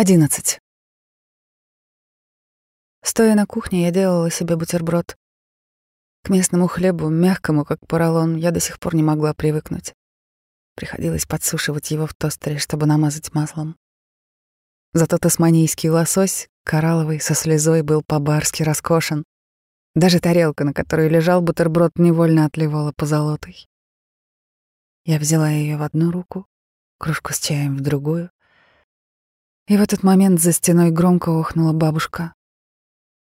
Одиннадцать. Стоя на кухне, я делала себе бутерброд. К местному хлебу, мягкому, как поролон, я до сих пор не могла привыкнуть. Приходилось подсушивать его в тостере, чтобы намазать маслом. Зато тасманийский лосось, коралловый, со слезой, был по-барски роскошен. Даже тарелка, на которой лежал бутерброд, невольно отливала позолотой. Я взяла ее в одну руку, кружку с чаем в другую, и в этот момент за стеной громко охнула бабушка.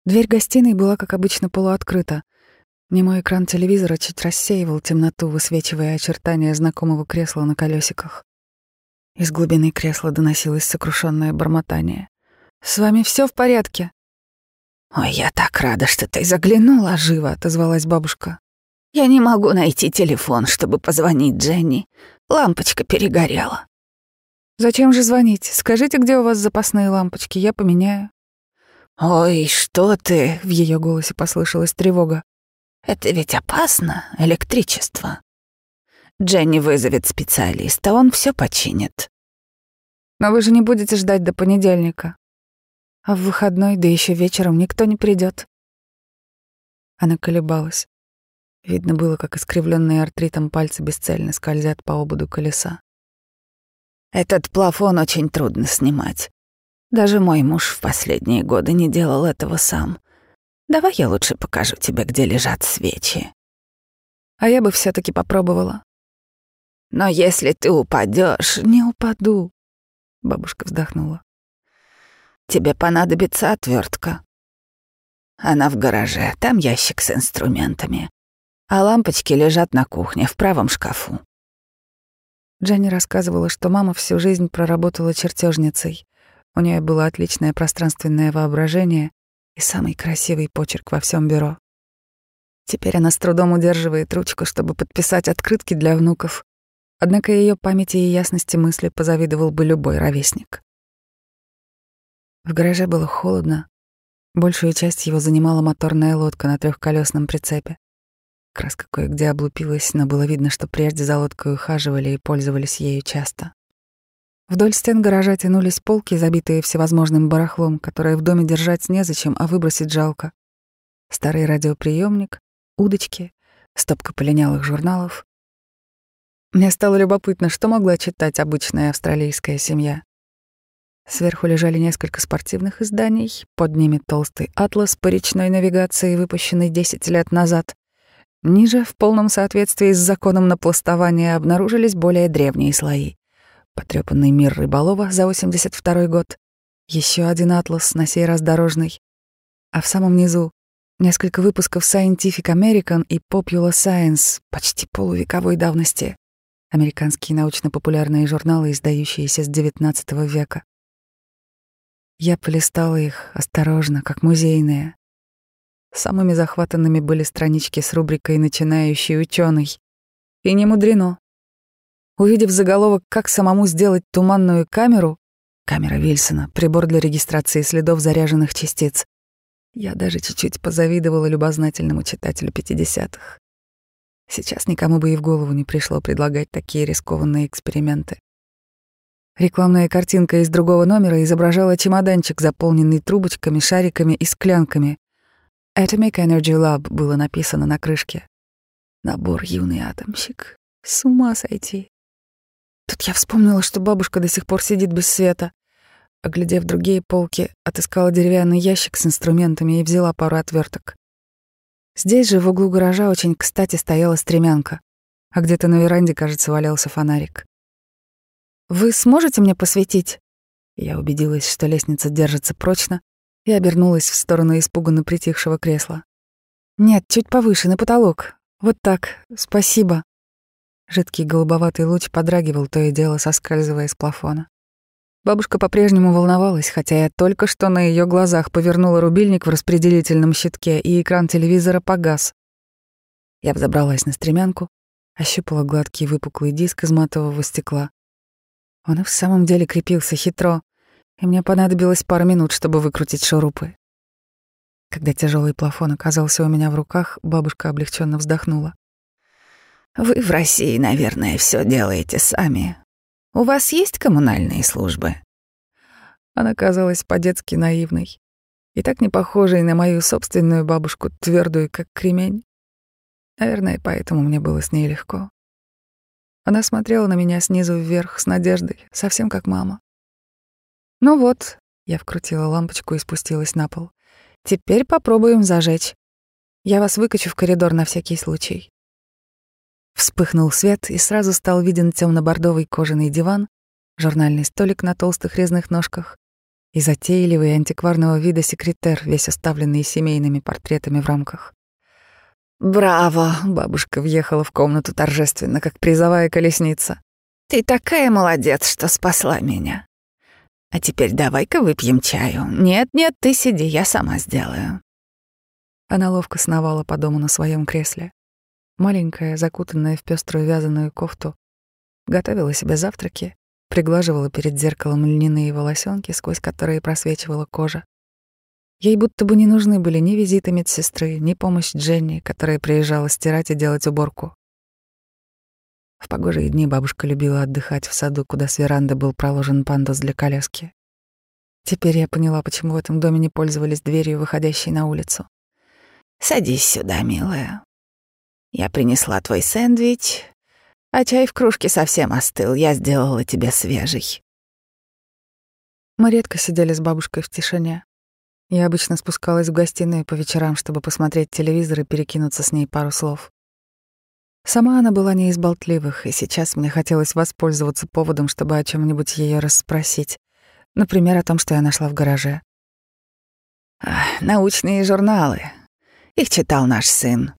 Дверь гостиной была, как обычно, полуоткрыта. Немой экран телевизора чуть рассеивал темноту, высвечивая очертания знакомого кресла на колесиках. Из глубины кресла доносилось сокрушенное бормотание. «С вами все в порядке?» «Ой, я так рада, что ты заглянула живо», — отозвалась бабушка. «Я не могу найти телефон, чтобы позвонить Дженни. Лампочка перегорела». «Зачем же звонить? Скажите, где у вас запасные лампочки, я поменяю». «Ой, что ты?» — в ее голосе послышалась тревога. «Это ведь опасно, электричество. Дженни вызовет специалиста, он все починит». «Но вы же не будете ждать до понедельника. А в выходной, да еще вечером никто не придет. Она колебалась. Видно было, как искривленные артритом пальцы бесцельно скользят по ободу колеса. Этот плафон очень трудно снимать. Даже мой муж в последние годы не делал этого сам. Давай я лучше покажу тебе, где лежат свечи. А я бы все таки попробовала. Но если ты упадешь, не упаду. Бабушка вздохнула. Тебе понадобится отвертка. Она в гараже, там ящик с инструментами. А лампочки лежат на кухне в правом шкафу. Дженни рассказывала, что мама всю жизнь проработала чертежницей. У нее было отличное пространственное воображение и самый красивый почерк во всем бюро. Теперь она с трудом удерживает ручку, чтобы подписать открытки для внуков. Однако ее памяти и ясности мысли позавидовал бы любой ровесник. В гараже было холодно. Большую часть его занимала моторная лодка на трехколесном прицепе. Краска кое-где облупилась, но было видно, что прежде за лодкой ухаживали и пользовались ею часто. Вдоль стен гаража тянулись полки, забитые всевозможным барахлом, которое в доме держать незачем, а выбросить жалко. Старый радиоприемник, удочки, стопка полинялых журналов. Мне стало любопытно, что могла читать обычная австралийская семья. Сверху лежали несколько спортивных изданий, под ними толстый атлас по речной навигации, выпущенный 10 лет назад, Ниже, в полном соответствии с законом напластования, обнаружились более древние слои. Потрёпанный мир рыболова за 82 год, еще один атлас, на сей раз дорожный. А в самом низу несколько выпусков Scientific American и Popular Science почти полувековой давности. Американские научно-популярные журналы, издающиеся с XIX века. Я полистала их осторожно, как музейные, Самыми захватанными были странички с рубрикой «Начинающий ученый». И не мудрено. Увидев заголовок «Как самому сделать туманную камеру», камера Вильсона, прибор для регистрации следов заряженных частиц, я даже чуть-чуть позавидовала любознательному читателю 50-х. Сейчас никому бы и в голову не пришло предлагать такие рискованные эксперименты. Рекламная картинка из другого номера изображала чемоданчик, заполненный трубочками, шариками и склянками, Atomic Energy Lab было написано на крышке. Набор юный атомщик. С ума сойти. Тут я вспомнила, что бабушка до сих пор сидит без света. Оглядев другие полки, отыскала деревянный ящик с инструментами и взяла пару отверток. Здесь же в углу гаража очень кстати стояла стремянка, а где-то на веранде, кажется, валялся фонарик. «Вы сможете мне посветить?» Я убедилась, что лестница держится прочно, и обернулась в сторону испуганно притихшего кресла. «Нет, чуть повыше, на потолок. Вот так. Спасибо». Жидкий голубоватый луч подрагивал, то и дело соскальзывая с плафона. Бабушка по-прежнему волновалась, хотя я только что на ее глазах повернула рубильник в распределительном щитке, и экран телевизора погас. Я взобралась на стремянку, ощупала гладкий выпуклый диск из матового стекла. Он и в самом деле крепился хитро, и мне понадобилось пару минут, чтобы выкрутить шурупы. Когда тяжелый плафон оказался у меня в руках, бабушка облегченно вздохнула. «Вы в России, наверное, все делаете сами. У вас есть коммунальные службы?» Она казалась по-детски наивной и так не похожей на мою собственную бабушку, твердую, как кремень. Наверное, поэтому мне было с ней легко. Она смотрела на меня снизу вверх с надеждой, совсем как мама. «Ну вот», — я вкрутила лампочку и спустилась на пол. «Теперь попробуем зажечь. Я вас выкачу в коридор на всякий случай». Вспыхнул свет, и сразу стал виден темно-бордовый кожаный диван, журнальный столик на толстых резных ножках и затейливый антикварного вида секретер, весь оставленный семейными портретами в рамках. «Браво!» — бабушка въехала в комнату торжественно, как призовая колесница. «Ты такая молодец, что спасла меня. А теперь давай-ка выпьем чаю. Нет-нет, ты сиди, я сама сделаю». Она ловко сновала по дому на своем кресле. Маленькая, закутанная в пеструю вязаную кофту, готовила себе завтраки, приглаживала перед зеркалом льняные волосенки, сквозь которые просвечивала кожа. Ей будто бы не нужны были ни визиты медсестры, ни помощь Дженни, которая приезжала стирать и делать уборку. В погожие дни бабушка любила отдыхать в саду, куда с веранды был проложен пандус для коляски. Теперь я поняла, почему в этом доме не пользовались дверью, выходящей на улицу. «Садись сюда, милая. Я принесла твой сэндвич, а чай в кружке совсем остыл, я сделала тебе свежий. Мы редко сидели с бабушкой в тишине. Я обычно спускалась в гостиную по вечерам, чтобы посмотреть телевизор и перекинуться с ней пару слов. Сама она была не из болтливых, и сейчас мне хотелось воспользоваться поводом, чтобы о чем нибудь ее расспросить. Например, о том, что я нашла в гараже. Научные журналы. Их читал наш сын.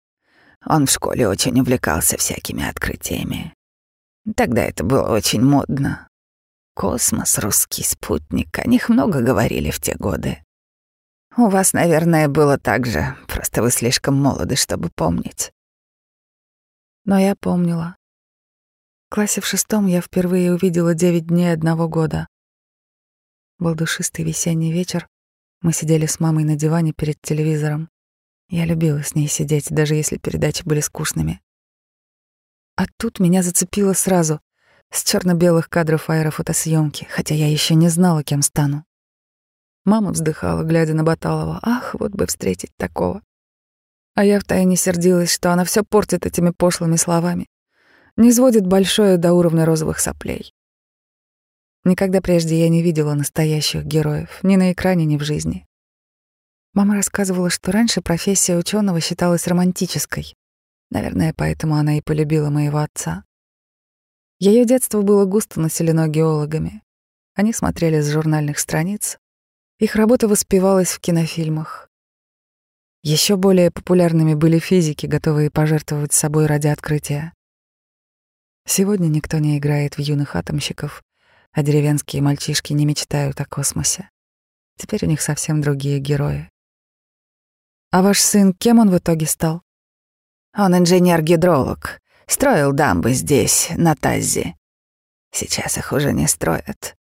Он в школе очень увлекался всякими открытиями. Тогда это было очень модно. Космос, русский спутник, о них много говорили в те годы. У вас, наверное, было так же, просто вы слишком молоды, чтобы помнить. Но я помнила. В классе в шестом я впервые увидела девять дней одного года. Был душистый весенний вечер. Мы сидели с мамой на диване перед телевизором. Я любила с ней сидеть, даже если передачи были скучными. А тут меня зацепило сразу, с черно белых кадров аэрофотосъемки, хотя я еще не знала, кем стану. Мама вздыхала, глядя на Баталова. Ах, вот бы встретить такого. А я втайне сердилась, что она все портит этими пошлыми словами. Не сводит большое до уровня розовых соплей. Никогда прежде я не видела настоящих героев, ни на экране, ни в жизни. Мама рассказывала, что раньше профессия ученого считалась романтической. Наверное, поэтому она и полюбила моего отца. Ее детство было густо населено геологами. Они смотрели с журнальных страниц. Их работа воспевалась в кинофильмах. Еще более популярными были физики, готовые пожертвовать собой ради открытия. Сегодня никто не играет в юных атомщиков, а деревенские мальчишки не мечтают о космосе. Теперь у них совсем другие герои. А ваш сын, кем он в итоге стал? Он инженер-гидролог. Строил дамбы здесь, на Таззе. Сейчас их уже не строят.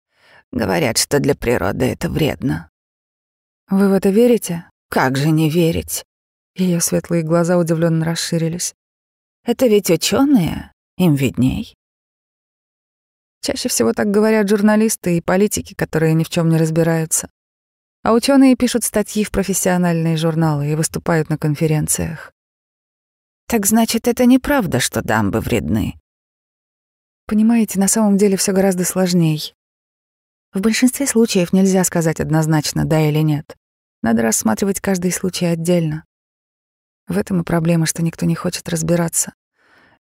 Говорят, что для природы это вредно. Вы в это верите? Как же не верить? Ее светлые глаза удивленно расширились. Это ведь ученые, им видней. Чаще всего так говорят журналисты и политики, которые ни в чем не разбираются. А ученые пишут статьи в профессиональные журналы и выступают на конференциях. Так значит, это неправда, что дамбы вредны. Понимаете, на самом деле все гораздо сложнее. В большинстве случаев нельзя сказать однозначно да или нет. Надо рассматривать каждый случай отдельно. В этом и проблема, что никто не хочет разбираться.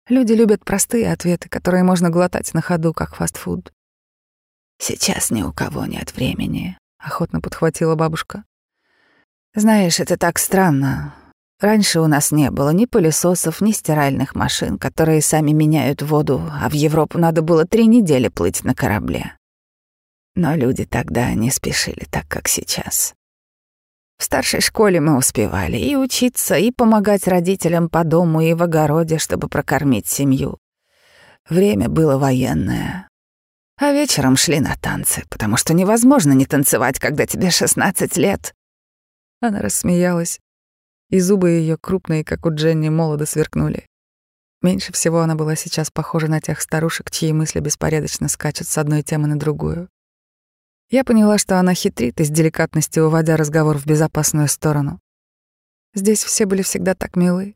Люди любят простые ответы, которые можно глотать на ходу, как фастфуд. Сейчас ни у кого нет времени, — охотно подхватила бабушка. «Знаешь, это так странно. Раньше у нас не было ни пылесосов, ни стиральных машин, которые сами меняют воду, а в Европу надо было три недели плыть на корабле. Но люди тогда не спешили так, как сейчас. В старшей школе мы успевали и учиться, и помогать родителям по дому и в огороде, чтобы прокормить семью. Время было военное, а вечером шли на танцы, потому что невозможно не танцевать, когда тебе 16 лет. Она рассмеялась, и зубы ее крупные, как у Дженни, молодо сверкнули. Меньше всего она была сейчас похожа на тех старушек, чьи мысли беспорядочно скачут с одной темы на другую. Я поняла, что она хитрит, из деликатности уводя разговор в безопасную сторону. Здесь все были всегда так милы,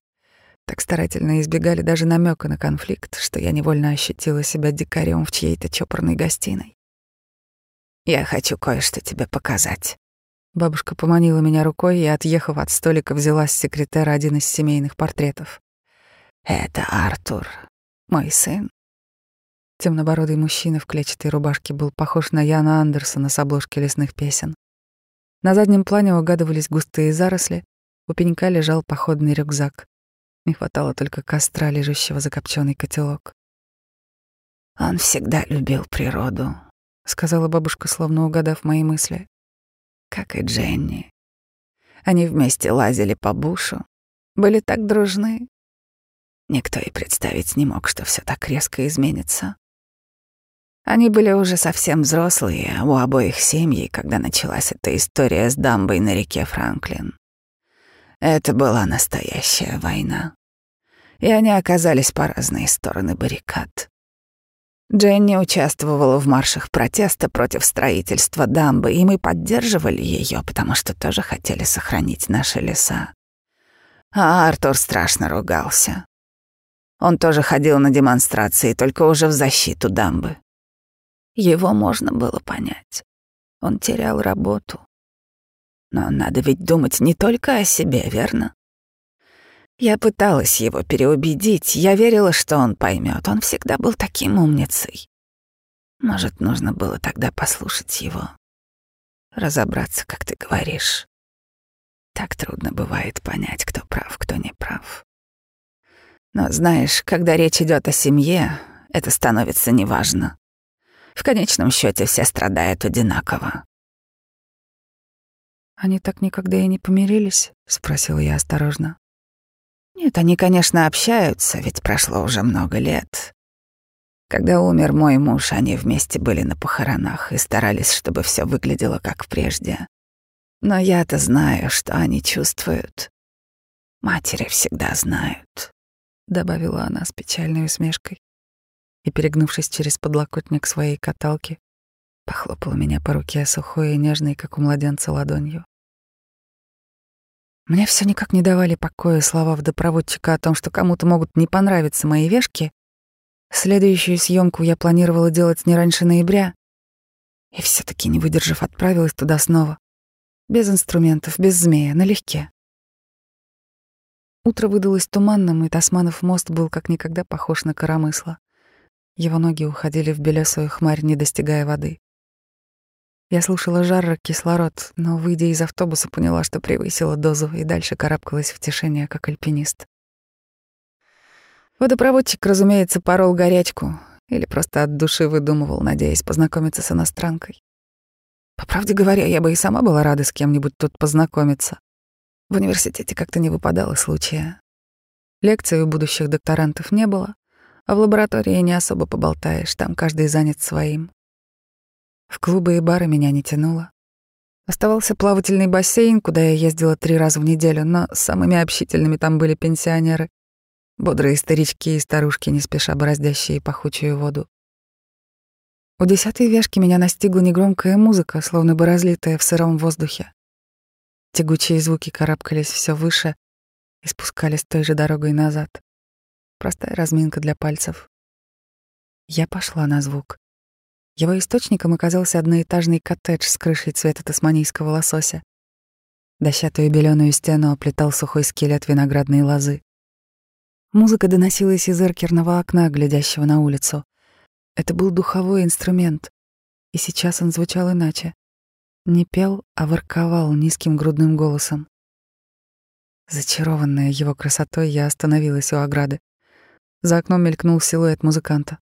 так старательно избегали даже намека на конфликт, что я невольно ощутила себя дикарем в чьей-то чопорной гостиной. «Я хочу кое-что тебе показать». Бабушка поманила меня рукой и, отъехав от столика, взяла с секретера один из семейных портретов. «Это Артур, мой сын. Темнобородый мужчина в клетчатой рубашке был похож на Яна Андерсона с обложки лесных песен. На заднем плане угадывались густые заросли, у пенька лежал походный рюкзак. Не хватало только костра, лежащего за копченый котелок. «Он всегда любил природу», — сказала бабушка, словно угадав мои мысли. «Как и Дженни. Они вместе лазили по бушу, были так дружны. Никто и представить не мог, что все так резко изменится. Они были уже совсем взрослые, у обоих семьи, когда началась эта история с дамбой на реке Франклин. Это была настоящая война. И они оказались по разные стороны баррикад. Дженни участвовала в маршах протеста против строительства дамбы, и мы поддерживали ее, потому что тоже хотели сохранить наши леса. А Артур страшно ругался. Он тоже ходил на демонстрации, только уже в защиту дамбы. Его можно было понять. Он терял работу. Но надо ведь думать не только о себе, верно? Я пыталась его переубедить, я верила, что он поймет. Он всегда был таким умницей. Может, нужно было тогда послушать его. Разобраться, как ты говоришь. Так трудно бывает понять, кто прав, кто не прав. Но знаешь, когда речь идет о семье, это становится неважно. В конечном счете все страдают одинаково. «Они так никогда и не помирились?» — спросила я осторожно. «Нет, они, конечно, общаются, ведь прошло уже много лет. Когда умер мой муж, они вместе были на похоронах и старались, чтобы все выглядело как прежде. Но я-то знаю, что они чувствуют. Матери всегда знают», — добавила она с печальной усмешкой и, перегнувшись через подлокотник своей каталки, похлопала меня по руке сухой и нежной, как у младенца, ладонью. Мне все никак не давали покоя слова водопроводчика о том, что кому-то могут не понравиться мои вешки. Следующую съемку я планировала делать не раньше ноября, и все таки не выдержав, отправилась туда снова. Без инструментов, без змея, налегке. Утро выдалось туманным, и Тасманов мост был как никогда похож на коромысло. Его ноги уходили в белесую хмарь, не достигая воды. Я слушала жар кислород, но, выйдя из автобуса, поняла, что превысила дозу и дальше карабкалась в тишине, как альпинист. Водопроводчик, разумеется, порол горячку или просто от души выдумывал, надеясь познакомиться с иностранкой. По правде говоря, я бы и сама была рада с кем-нибудь тут познакомиться. В университете как-то не выпадало случая. Лекций у будущих докторантов не было, а в лаборатории не особо поболтаешь, там каждый занят своим. В клубы и бары меня не тянуло. Оставался плавательный бассейн, куда я ездила три раза в неделю, но самыми общительными там были пенсионеры, бодрые старички и старушки, не спеша бороздящие пахучую воду. У десятой вешки меня настигла негромкая музыка, словно бы разлитая в сыром воздухе. Тягучие звуки карабкались все выше и спускались той же дорогой назад. Простая разминка для пальцев. Я пошла на звук. Его источником оказался одноэтажный коттедж с крышей цвета тасманийского лосося. Дощатую беленую стену оплетал сухой скелет виноградной лозы. Музыка доносилась из эркерного окна, глядящего на улицу. Это был духовой инструмент, и сейчас он звучал иначе. Не пел, а ворковал низким грудным голосом. Зачарованная его красотой, я остановилась у ограды. За окном мелькнул силуэт музыканта.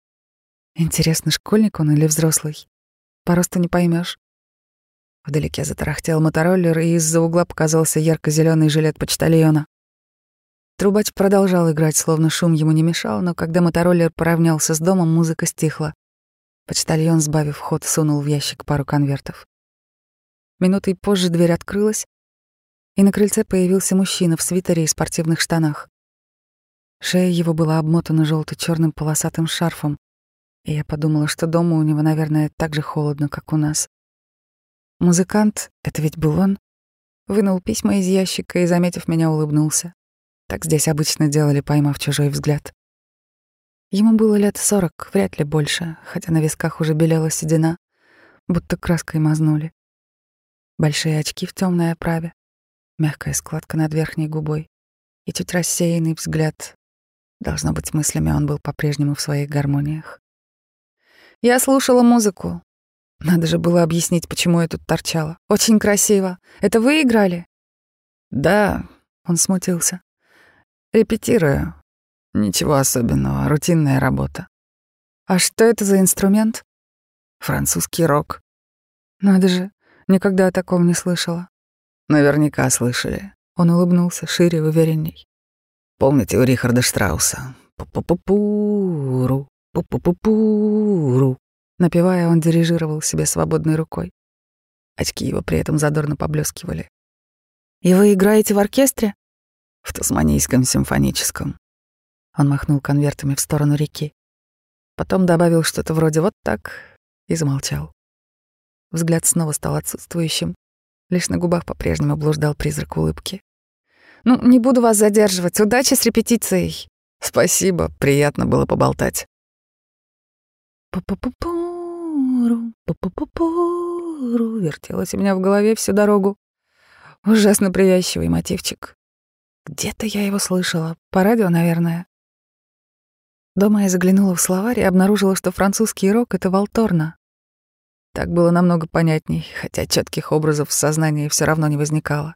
Интересно, школьник он или взрослый? По росту не поймешь. Вдалеке затарахтел мотороллер, и из-за угла показался ярко зеленый жилет почтальона. Трубач продолжал играть, словно шум ему не мешал, но когда мотороллер поравнялся с домом, музыка стихла. Почтальон, сбавив ход, сунул в ящик пару конвертов. Минутой позже дверь открылась, и на крыльце появился мужчина в свитере и спортивных штанах. Шея его была обмотана желто черным полосатым шарфом, и я подумала, что дома у него, наверное, так же холодно, как у нас. Музыкант, это ведь был он, вынул письма из ящика и, заметив меня, улыбнулся. Так здесь обычно делали, поймав чужой взгляд. Ему было лет сорок, вряд ли больше, хотя на висках уже белела седина, будто краской мазнули. Большие очки в темной оправе, мягкая складка над верхней губой и чуть рассеянный взгляд. Должно быть, мыслями он был по-прежнему в своих гармониях. Я слушала музыку. Надо же было объяснить, почему я тут торчала. Очень красиво. Это вы играли? Да, он смутился. Репетирую. Ничего особенного, рутинная работа. А что это за инструмент? Французский рок. Надо же, никогда о таком не слышала. Наверняка слышали. Он улыбнулся шире, уверенней. Помните у Рихарда Штрауса? Пу-пу-пу-пуру, пу-пу-пу-пуру. Напевая, он дирижировал себе свободной рукой. Очки его при этом задорно поблескивали. «И вы играете в оркестре?» в Тасманийском симфоническом. Он махнул конвертами в сторону реки. Потом добавил что-то вроде «вот так» и замолчал. Взгляд снова стал отсутствующим. Лишь на губах по-прежнему блуждал призрак улыбки. «Ну, не буду вас задерживать. Удачи с репетицией!» «Спасибо, приятно было поболтать». «Пу-пу-пу-пуру, пу-пу-пу-пуру» вертелось у меня в голове всю дорогу. Ужасно привязчивый мотивчик. Где-то я его слышала. По радио, наверное. Дома я заглянула в словарь и обнаружила, что французский рок — это валторна. Так было намного понятней, хотя четких образов в сознании все равно не возникало.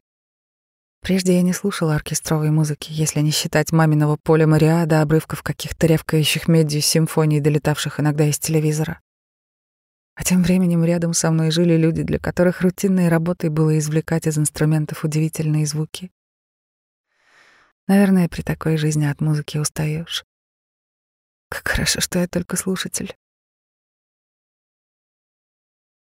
Прежде я не слушала оркестровой музыки, если не считать маминого поля Мариа до обрывков каких-то ревкающих медью симфоний, долетавших иногда из телевизора. А тем временем рядом со мной жили люди, для которых рутинной работой было извлекать из инструментов удивительные звуки. Наверное, при такой жизни от музыки устаешь. Как хорошо, что я только слушатель.